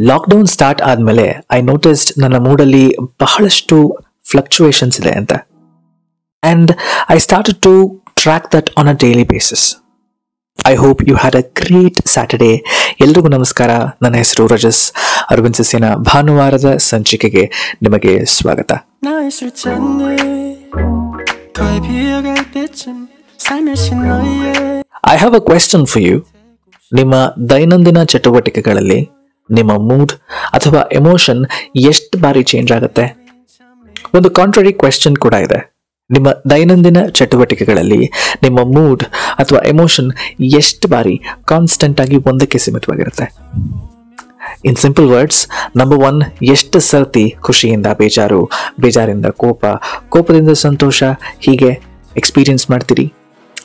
Lockdown start ಆದಮೇಲೆ I noticed ನನ್ನ ಮೂಡಲ್ಲಿ ಬಹಳಷ್ಟು ಫ್ಲಕ್ಚುಯೇಷನ್ಸ್ ಇದೆ ಅಂತ. And I start to track that on a daily basis I hope you had a great Saturday ಎಲ್ರಿಗೂ ನಮಸ್ಕಾರ. ನನ್ನ ಹೆಸರು ರಜಸ್. ಅರವಿಂದ್ ಸಸ್ಯನ ಭಾನುವಾರದ ಸಂಚಿಕೆಗೆ ನಿಮಗೆ ಸ್ವಾಗತ. I have a question for you ನಿಮ್ಮ ದೈನಂದಿನ ಚಟುವಟಿಕೆಗಳಲ್ಲಿ ನಿಮ್ಮ ಮೂಡ್ ಅಥವಾ ಎಮೋಷನ್ ಎಷ್ಟು ಬಾರಿ ಚೇಂಜ್ ಆಗುತ್ತೆ? ಒಂದು ಕಾಂಟ್ರರಿ ಕ್ವೆಶನ್ ಕೂಡ ಇದೆ. ನಿಮ್ಮ ದೈನಂದಿನ ಚಟುವಟಿಕೆಗಳಲ್ಲಿ ನಿಮ್ಮ ಮೂಡ್ ಅಥವಾ ಎಮೋಷನ್ ಎಷ್ಟು ಬಾರಿ ಕಾನ್ಸ್ಟೆಂಟ್ ಆಗಿ ಒಂದಕ್ಕೆ ಸೀಮಿತವಾಗಿರುತ್ತೆ? In simple words number one ಎಷ್ಟು ಸರ್ತಿ ಖುಷಿಯಿಂದ, ಬೇಜಾರು, ಬೇಜಾರಿಂದ, ಕೋಪ, ಕೋಪದಿಂದ ಸಂತೋಷ, ಹೀಗೆ ಎಕ್ಸ್ಪೀರಿಯನ್ಸ್ ಮಾಡ್ತೀರಿ.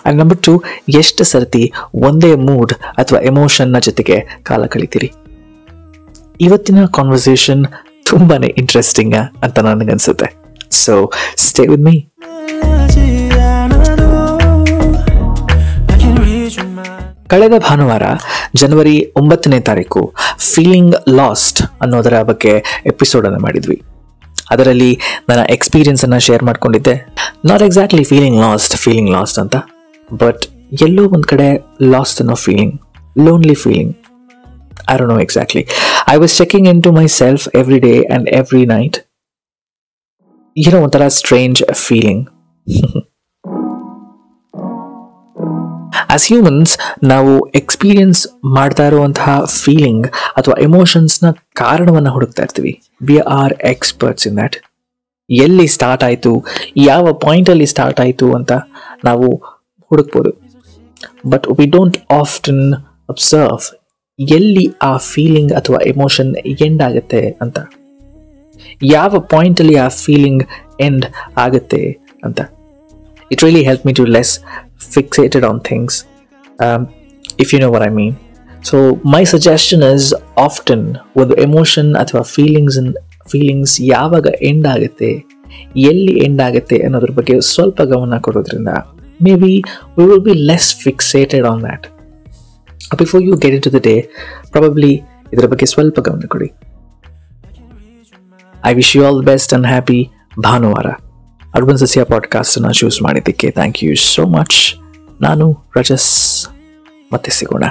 ಆ್ಯಂಡ್ ನಂಬರ್ ಟು ಎಷ್ಟು ಸರ್ತಿ ಒಂದೇ ಮೂಡ್ ಅಥವಾ ಎಮೋಷನ್ನ ಜೊತೆಗೆ ಕಾಲ ಕಳಿತೀರಿ? ಇವತ್ತಿನ ಕಾನ್ವರ್ಸೇಷನ್ ತುಂಬಾ ಇಂಟ್ರೆಸ್ಟಿಂಗ್ ಅಂತ ನನಗನ್ಸುತ್ತೆ. ಸೊ ಸ್ಟೇ ವಿತ್ ಮೀ ಕಳೆದ ಭಾನುವಾರ, ಜನವರಿ ಒಂಬತ್ತನೇ ತಾರೀಕು ಫೀಲಿಂಗ್ ಲಾಸ್ಟ್ ಅನ್ನೋದರ ಬಗ್ಗೆ ಎಪಿಸೋಡ್ ಎಪಿಸೋಡನ್ನು ಮಾಡಿದ್ವಿ. ಅದರಲ್ಲಿ ನನ್ನ ಎಕ್ಸ್ಪೀರಿಯನ್ಸ್ ಅನ್ನ ಶೇರ್ ಮಾಡ್ಕೊಂಡಿದ್ದೆ. Not exactly feeling lost feeling lost ಅಂತ ಬಟ್ ಎಲ್ಲೋ ಒಂದು ಕಡೆ ಲಾಸ್ಟ್ ಅನ್ನೋ feeling lonely feeling I don't know exactly. I was checking into myself every day and every night. You know, that ಒಂಥರ strange ಫೀಲಿಂಗ್ ಆಸ್ ಹ್ಯೂಮನ್ಸ್ ನಾವು experience ಮಾಡ್ತಾ ಇರುವಂತಹ feeling ಅಥವಾ ಎಮೋಷನ್ಸ್ನ ಕಾರಣವನ್ನು ಹುಡುಕ್ತಾ ಇರ್ತೀವಿ. We are experts in that ಎಲ್ಲಿ ಸ್ಟಾರ್ಟ್ ಆಯಿತು? ಯಾವ ಪಾಯಿಂಟಲ್ಲಿ ಸ್ಟಾರ್ಟ್ ಆಯಿತು ಅಂತ ನಾವು ಹುಡುಕ್ಬೋದು. But we don't often observe ಎಲ್ಲಿ ಆ ಫೀಲಿಂಗ್ ಅಥವಾ ಎಮೋಷನ್ ಎಂಡ್ ಆಗುತ್ತೆ ಅಂತ? ಯಾವ ಪಾಯಿಂಟಲ್ಲಿ ಆ ಫೀಲಿಂಗ್ ಎಂಡ್ ಆಗುತ್ತೆ ಅಂತ? It really help me to less fixated on things if you know what I mean so my suggestion is often ಒಂದು ಎಮೋಷನ್ ಅಥವಾ ಫೀಲಿಂಗ್ಸ್ ಫೀಲಿಂಗ್ಸ್ ಯಾವಾಗ ಎಂಡ್ ಆಗುತ್ತೆ, ಎಲ್ಲಿ ಎಂಡ್ ಆಗುತ್ತೆ ಅನ್ನೋದ್ರ ಬಗ್ಗೆ ಸ್ವಲ್ಪ ಗಮನ ಕೊಡೋದ್ರಿಂದ maybe will be less fixated on that before you get into the day probably ಇದರ ಬಗ್ಗೆ ಸ್ವಲ್ಪ ಗಮನ ಕೊಡಿ. I wish you all best and happy ಭಾನುವಾರ. ಅರ್ಬನ್ ಸಸ್ಯ ಪಾಡ್ಕಾಸ್ಟನ್ನು ಚೂಸ್ ಮಾಡಿದ್ದಕ್ಕೆ ಥ್ಯಾಂಕ್ ಯು ಸೋ ಮಚ್ ನಾನು ರಜಸ್, ಮತ್ತೆ ಸಿಗೋಣ.